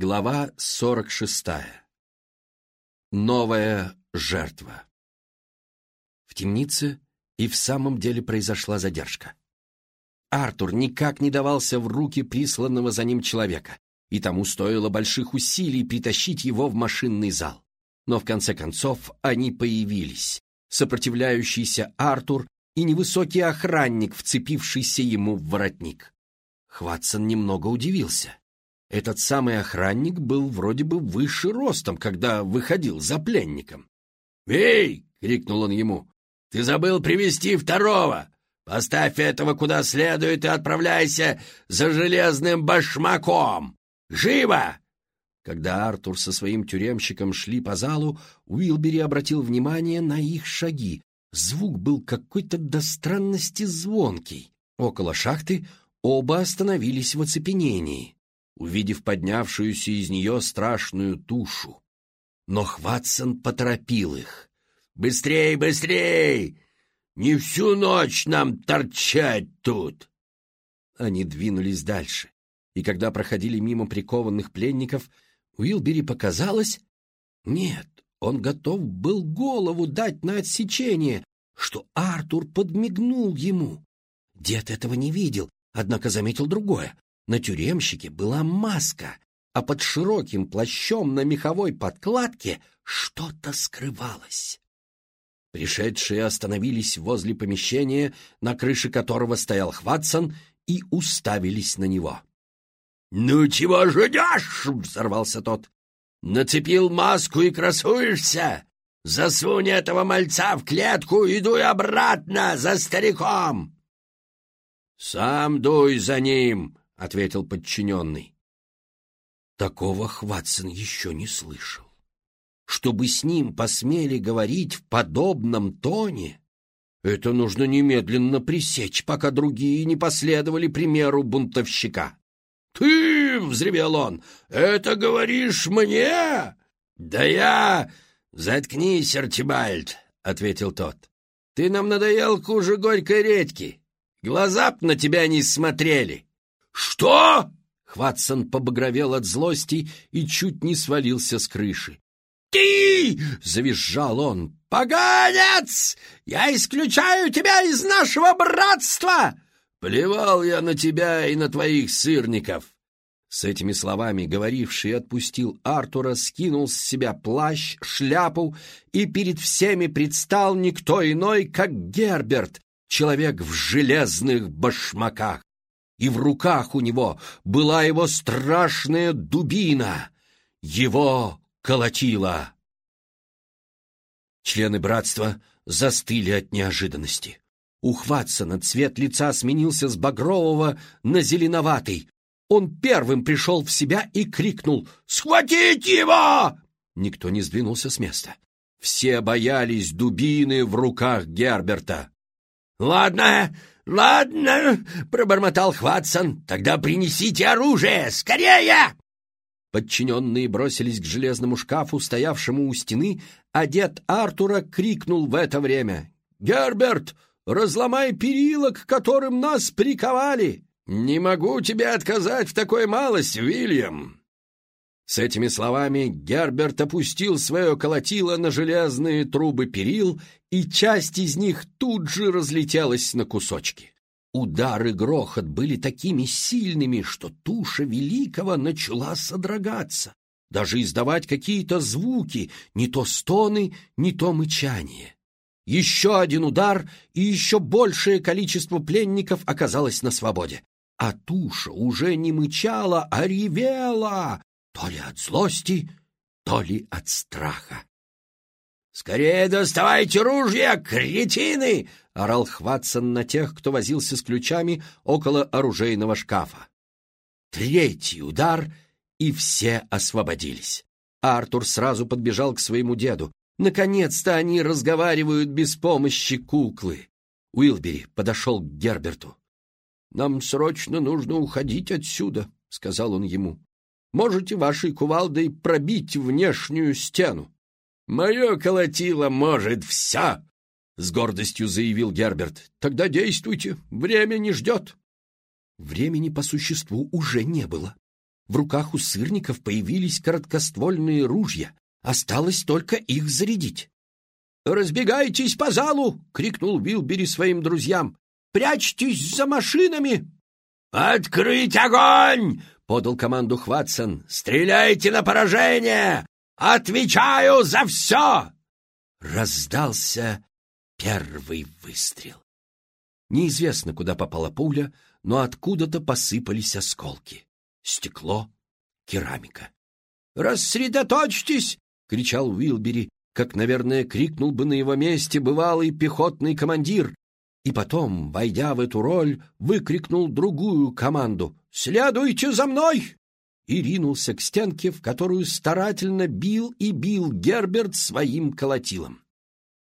Глава 46. Новая жертва. В темнице и в самом деле произошла задержка. Артур никак не давался в руки присланного за ним человека, и тому стоило больших усилий притащить его в машинный зал. Но в конце концов они появились, сопротивляющийся Артур и невысокий охранник, вцепившийся ему в воротник. Хватсон немного удивился. Этот самый охранник был вроде бы выше ростом, когда выходил за пленником. «Эй!» — крикнул он ему. «Ты забыл привести второго! Поставь этого куда следует и отправляйся за железным башмаком! Живо!» Когда Артур со своим тюремщиком шли по залу, Уилбери обратил внимание на их шаги. Звук был какой-то до странности звонкий. Около шахты оба остановились в оцепенении увидев поднявшуюся из нее страшную тушу. Но Хватсон поторопил их. «Быстрей, быстрей! Не всю ночь нам торчать тут!» Они двинулись дальше, и когда проходили мимо прикованных пленников, Уилбери показалось... Нет, он готов был голову дать на отсечение, что Артур подмигнул ему. Дед этого не видел, однако заметил другое. На тюремщике была маска, а под широким плащом на меховой подкладке что-то скрывалось. Пришедшие остановились возле помещения, на крыше которого стоял Хватсон, и уставились на него. — Ну чего ждешь? — взорвался тот. — Нацепил маску и красуешься? Засунь этого мальца в клетку и дуй обратно за стариком! — Сам дуй за ним! — ответил подчиненный. Такого Хватсон еще не слышал. Чтобы с ним посмели говорить в подобном тоне, это нужно немедленно пресечь, пока другие не последовали примеру бунтовщика. «Ты!» — взревел он. «Это говоришь мне?» «Да я...» «Заткнись, Арчибальд!» — ответил тот. «Ты нам надоел хуже горькой редьки. Глаза б на тебя не смотрели. «Что?» Хватсон побагровел от злости и чуть не свалился с крыши. «Ты!» — завизжал он. «Поганец! Я исключаю тебя из нашего братства!» «Плевал я на тебя и на твоих сырников!» С этими словами говоривший отпустил Артура, скинул с себя плащ, шляпу и перед всеми предстал никто иной, как Герберт, человек в железных башмаках и в руках у него была его страшная дубина. Его колотило. Члены братства застыли от неожиданности. У Хватсона цвет лица сменился с багрового на зеленоватый. Он первым пришел в себя и крикнул «Схватить его!» Никто не сдвинулся с места. Все боялись дубины в руках Герберта. «Ладно, ладно», — пробормотал Хватсон, — «тогда принесите оружие, скорее!» Подчиненные бросились к железному шкафу, стоявшему у стены, а дед Артура крикнул в это время. «Герберт, разломай перила, к которым нас приковали!» «Не могу тебе отказать в такой малости, Уильям!» С этими словами Герберт опустил свое колотило на железные трубы перил, и часть из них тут же разлетелась на кусочки. Удар и грохот были такими сильными, что туша великого начала содрогаться, даже издавать какие-то звуки, не то стоны, не то мычание. Еще один удар, и еще большее количество пленников оказалось на свободе. А туша уже не мычала, а ревела, то ли от злости, то ли от страха. «Скорее доставайте ружья, кретины!» — орал Хватсон на тех, кто возился с ключами около оружейного шкафа. Третий удар, и все освободились. Артур сразу подбежал к своему деду. Наконец-то они разговаривают без помощи куклы. Уилбери подошел к Герберту. «Нам срочно нужно уходить отсюда», — сказал он ему можете вашей кувалдой пробить внешнюю стену. «Мое колотило может все!» — с гордостью заявил Герберт. «Тогда действуйте, время не ждет». Времени по существу уже не было. В руках у сырников появились короткоствольные ружья. Осталось только их зарядить. «Разбегайтесь по залу!» — крикнул Вилбери своим друзьям. «Прячьтесь за машинами!» «Открыть огонь!» — подал команду Хватсон. «Стреляйте на поражение! Отвечаю за все!» Раздался первый выстрел. Неизвестно, куда попала пуля, но откуда-то посыпались осколки. Стекло, керамика. «Рассредоточьтесь!» — кричал Уилбери, как, наверное, крикнул бы на его месте бывалый пехотный командир. И потом, войдя в эту роль, выкрикнул другую команду «Следуйте за мной!» и ринулся к стенке, в которую старательно бил и бил Герберт своим колотилом.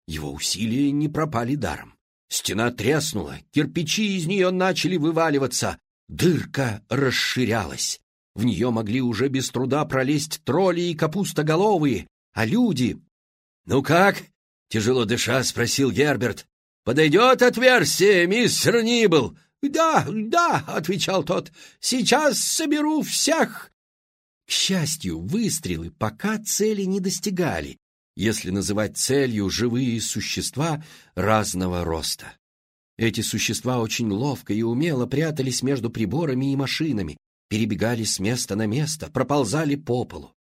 Его усилия не пропали даром. Стена треснула, кирпичи из нее начали вываливаться, дырка расширялась. В нее могли уже без труда пролезть тролли и капустоголовые, а люди... — Ну как? — тяжело дыша спросил Герберт. — Подойдет отверстие, мистер Нибл? — Да, да, — отвечал тот, — сейчас соберу всех. К счастью, выстрелы пока цели не достигали, если называть целью живые существа разного роста. Эти существа очень ловко и умело прятались между приборами и машинами, перебегали с места на место, проползали по полу.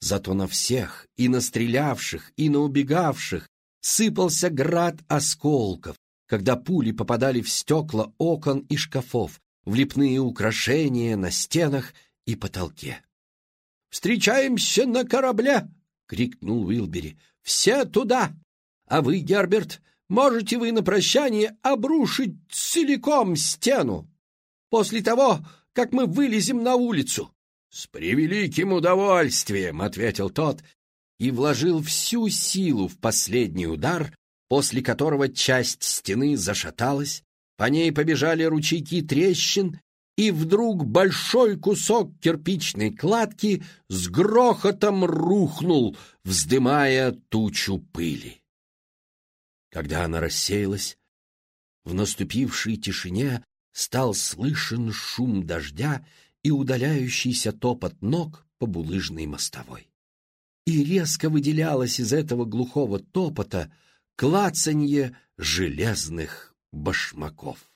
Зато на всех, и на стрелявших, и на убегавших, сыпался град осколков, когда пули попадали в стекла окон и шкафов, в лепные украшения на стенах и потолке. «Встречаемся на корабле!» крикнул Уилбери. «Все туда! А вы, Герберт, можете вы на прощание обрушить целиком стену после того, как мы вылезем на улицу?» «С превеликим удовольствием!» — ответил тот и вложил всю силу в последний удар, после которого часть стены зашаталась, по ней побежали ручейки трещин, и вдруг большой кусок кирпичной кладки с грохотом рухнул, вздымая тучу пыли. Когда она рассеялась, в наступившей тишине стал слышен шум дождя и удаляющийся топот ног по булыжной мостовой. И резко выделялось из этого глухого топота клацанье железных башмаков.